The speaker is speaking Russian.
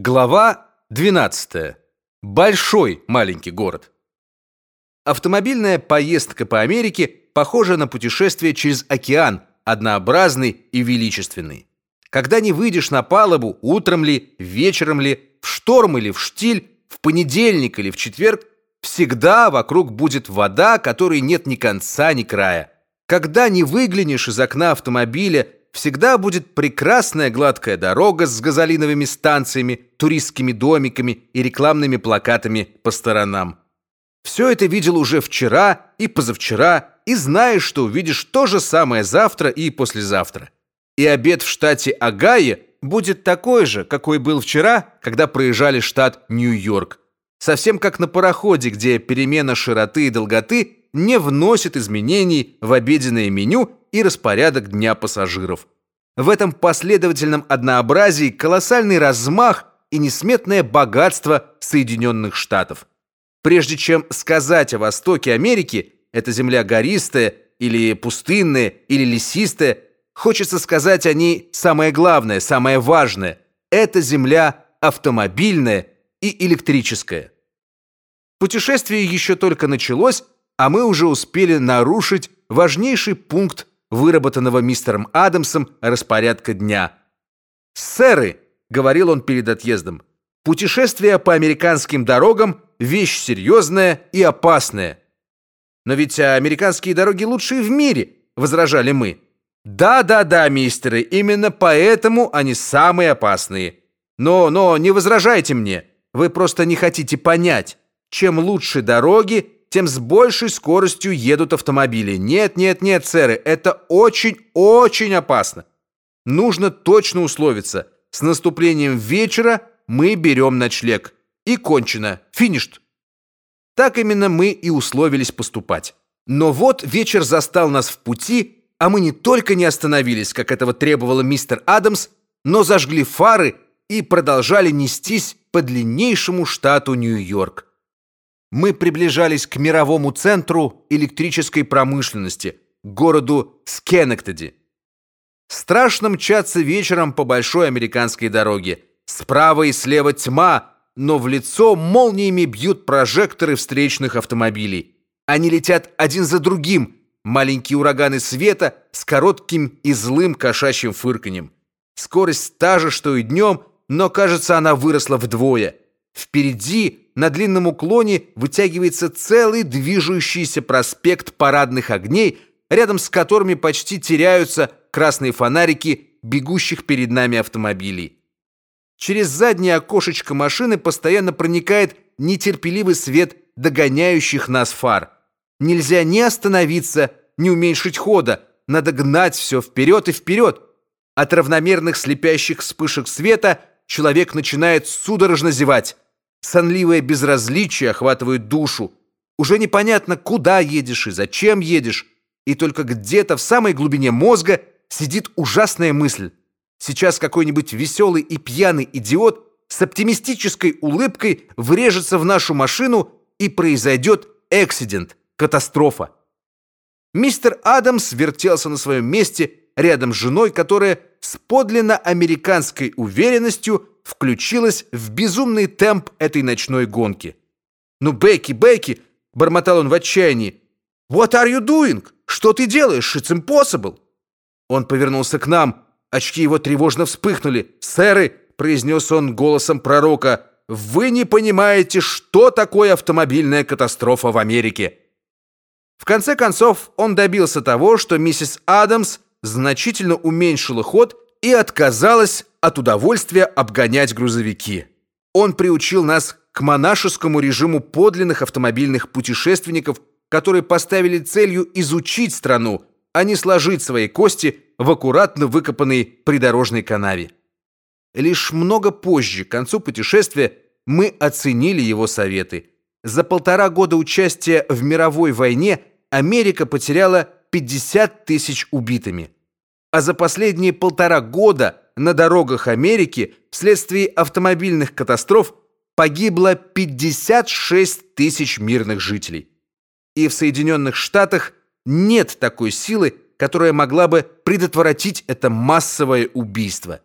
Глава 12. Большой маленький город. Автомобильная поездка по Америке похожа на путешествие через океан, однообразный и величественный. Когда не выйдешь на палубу, утром ли, вечером ли, в шторм или в штиль, в понедельник или в четверг, всегда вокруг будет вода, которой нет ни конца, ни края. Когда не выглянешь из окна автомобиля всегда будет прекрасная гладкая дорога с газолиновыми станциями, туристскими домиками и рекламными плакатами по сторонам. Все это видел уже вчера и позавчера, и знаешь, что увидишь то же самое завтра и послезавтра. И обед в штате Огайо будет такой же, какой был вчера, когда проезжали штат Нью-Йорк. Совсем как на пароходе, где перемена широты и долготы не вносит изменений в обеденное меню и распорядок дня пассажиров. В этом последовательном однообразии колоссальный размах и несметное богатство Соединенных Штатов. Прежде чем сказать о востоке Америки, это земля гористая или пустынная или лесистая, хочется сказать о ней самое главное, самое важное. Это земля автомобильная и электрическая. Путешествие еще только началось, а мы уже успели нарушить важнейший пункт выработанного мистером Адамсом распорядка дня. «Сэры», — говорил он перед отъездом, — «путешествие по американским дорогам — вещь серьезная и опасная». «Но ведь американские дороги лучшие в мире», — возражали мы. «Да-да-да, мистеры, именно поэтому они самые опасные. Но, но не возражайте мне, вы просто не хотите понять. Чем лучше дороги, тем с большей скоростью едут автомобили. Нет, нет, нет, сэры, это очень-очень опасно. Нужно точно условиться. С наступлением вечера мы берем ночлег. И кончено. Финишт. Так именно мы и условились поступать. Но вот вечер застал нас в пути, а мы не только не остановились, как этого требовало мистер Адамс, но зажгли фары и продолжали нестись по длиннейшему штату Нью-Йорк мы приближались к мировому центру электрической промышленности, городу Скенектеди. Страшно мчаться вечером по большой американской дороге. Справа и слева тьма, но в лицо молниями бьют прожекторы встречных автомобилей. Они летят один за другим, маленькие ураганы света с коротким и злым кошачьим фырканьем. Скорость та же, что и днем, но, кажется, она выросла вдвое. Впереди на длинном уклоне вытягивается целый движущийся проспект парадных огней, рядом с которыми почти теряются красные фонарики бегущих перед нами автомобилей. Через заднее окошечко машины постоянно проникает нетерпеливый свет догоняющих нас фар. Нельзя ни остановиться, ни уменьшить хода, надо гнать все вперед и вперед. От равномерных слепящих вспышек света человек начинает судорожно зевать. Сонливое безразличие охватывает душу. Уже непонятно, куда едешь и зачем едешь. И только где-то в самой глубине мозга сидит ужасная мысль. Сейчас какой-нибудь веселый и пьяный идиот с оптимистической улыбкой врежется в нашу машину и произойдет эксидент, катастрофа. Мистер Адамс вертелся на своем месте рядом с женой, которая с подлинно американской уверенностью включилась в безумный темп этой ночной гонки. «Ну, Бекки, Бекки!» — бормотал он в отчаянии. «What are you doing? Что ты делаешь? It's impossible!» Он повернулся к нам. Очки его тревожно вспыхнули. «Сэры!» — произнес он голосом пророка. «Вы не понимаете, что такое автомобильная катастрофа в Америке!» В конце концов, он добился того, что миссис Адамс значительно уменьшила ход и отказалась от удовольствия обгонять грузовики. Он приучил нас к монашескому режиму подлинных автомобильных путешественников, которые поставили целью изучить страну, а не сложить свои кости в аккуратно выкопанной придорожной канаве. Лишь много позже, к концу путешествия, мы оценили его советы. За полтора года участия в мировой войне Америка потеряла 50 тысяч убитыми а за последние полтора года на дорогах Америки вследствие автомобильных катастроф погибло 56 тысяч мирных жителей. И в Соединенных Штатах нет такой силы, которая могла бы предотвратить это массовое убийство.